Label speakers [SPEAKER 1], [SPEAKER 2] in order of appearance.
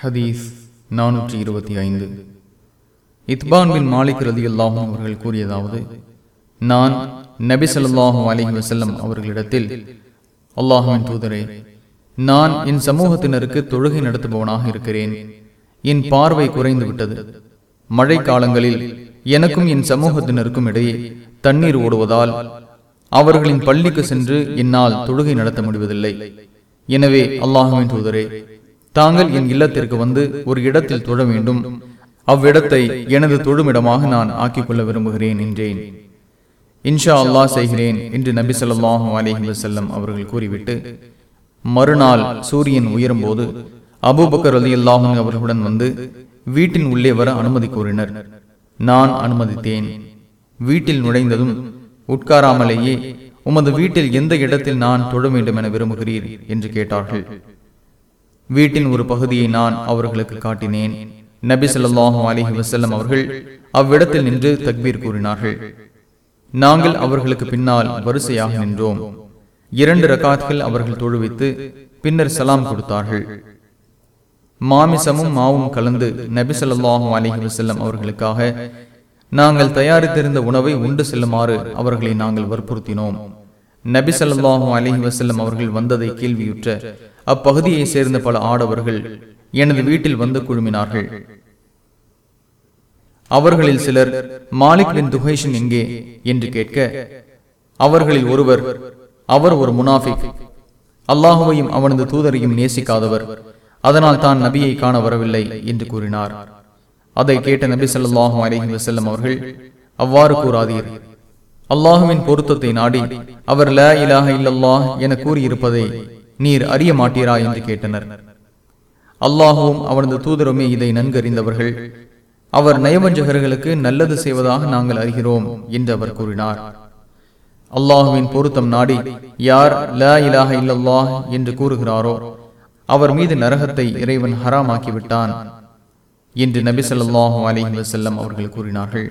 [SPEAKER 1] ஹதீஸ் நானூற்றி இருபத்தி ஐந்து. இத்பான் பின் மாலிக் ரதி அல்லாஹும் அவர்கள் கூறியதாவது நான் நபிசல்லாஹும் அலிஹி வசல்லம் அவர்களிடத்தில் அல்லாஹுவின் தூதரே நான் என் சமூகத்தினருக்கு தொழுகை நடத்துபவனாக இருக்கிறேன். என் பார்வை குறைந்து விட்டது மழை காலங்களில் எனக்கும் என் சமூகத்தினருக்கும் இடையே தண்ணீர் ஓடுவதால் அவர்களின் பள்ளிக்கு சென்று என்னால் தொழுகை நடத்த முடிவதில்லை. எனவே அல்லாஹுவின் தூதரே தாங்கள் என் இல்லத்திற்கு வந்து ஒரு இடத்தில் தொழ வேண்டும். அவ்விடத்தை எனது தொழுமிடமாக நான் ஆக்கிக் கொள்ள விரும்புகிறேன் என்றேன். இன்ஷா அல்லாஹ் செய்கிறேன் என்று நபி சொல்லாஹும் அலஹி வசல்லம் அவர்கள் கூறிவிட்டு மறுநாள் சூரியன் உயரும் போது அபூபக்கர் அலி அல்லாஹும் அவர்களுடன் வந்து வீட்டின் உள்ளே வர அனுமதி கோரினர் நான் அனுமதித்தேன். வீட்டில் நுழைந்ததும் உட்காராமலேயே உமது வீட்டில் எந்த இடத்தில் நான் தொழ வேண்டும் என விரும்புகிறீர்? என்று கேட்டார்கள். வீட்டின் ஒரு பகுதியை நான் அவர்களுக்கு காட்டினேன். நபி சொல்லாஹு அலைஹி வசல்லம் அவர்கள் அவ்விடத்தில் நின்று தக்பீர் கூறினார்கள். நாங்கள் அவர்களுக்கு பின்னால் வரிசையாக நின்றோம். இரண்டு ரகாத்கள் அவர்கள் தொழுவித்து பின்னர் சலாம் கொடுத்தார்கள். மாமிசமும் மாவும் கலந்து நபி ஸல்லல்லாஹு அலைஹி வசல்லம் அவர்களுக்காக நாங்கள் தயாரித்திருந்த உணவை உண்டு செல்லுமாறு அவர்களை நாங்கள் வற்புறுத்தினோம். நபி சல்லாஹூ அலஹி வசல்லம் அவர்கள் வந்ததை கேள்வியுற்ற அப்பகுதியை சேர்ந்த பல ஆடவர்கள் எனது வீட்டில் வந்து குழுமினார்கள். அவர்களில் சிலர் மாலிக் பின் எங்கே? என்று கேட்க அவர்களில் ஒருவர் அவர் ஒரு முனாஃபிக். அல்லாஹுவையும் அவனது தூதரையும் நேசிக்காதவர். அதனால் தான் நபியை காண வரவில்லை என்று கூறினார். அதை கேட்ட நபி சொல்லாஹும் அலைஹி வசல்லம் அவர்கள் அவ்வாறு கூறாதீர். அல்லாஹுவின் பொருத்தத்தை நாடி அவர் ல இலாக இல்லல்லாஹ் என கூறியிருப்பதை நீர் அறிய மாட்டீரா என்று கேட்டனர். அல்லாஹுவும் அவனது தூதருமே இதை நன்கறிந்தவர்கள். அவர் நயவஞ்சகர்களுக்கு நல்லது செய்வதாக நாங்கள் அறிகிறோம் என்று அவர் கூறினார். அல்லாஹுவின் பொருத்தம் நாடி யார் ல இலாக இல்லல்லாஹ் என்று கூறுகிறாரோ அவர் மீது நரகத்தை இறைவன் ஹராமாக்கிவிட்டான் என்று நபி சொல்லாஹு அலைஹி வஸல்லம் அவர்கள் கூறினார்கள்.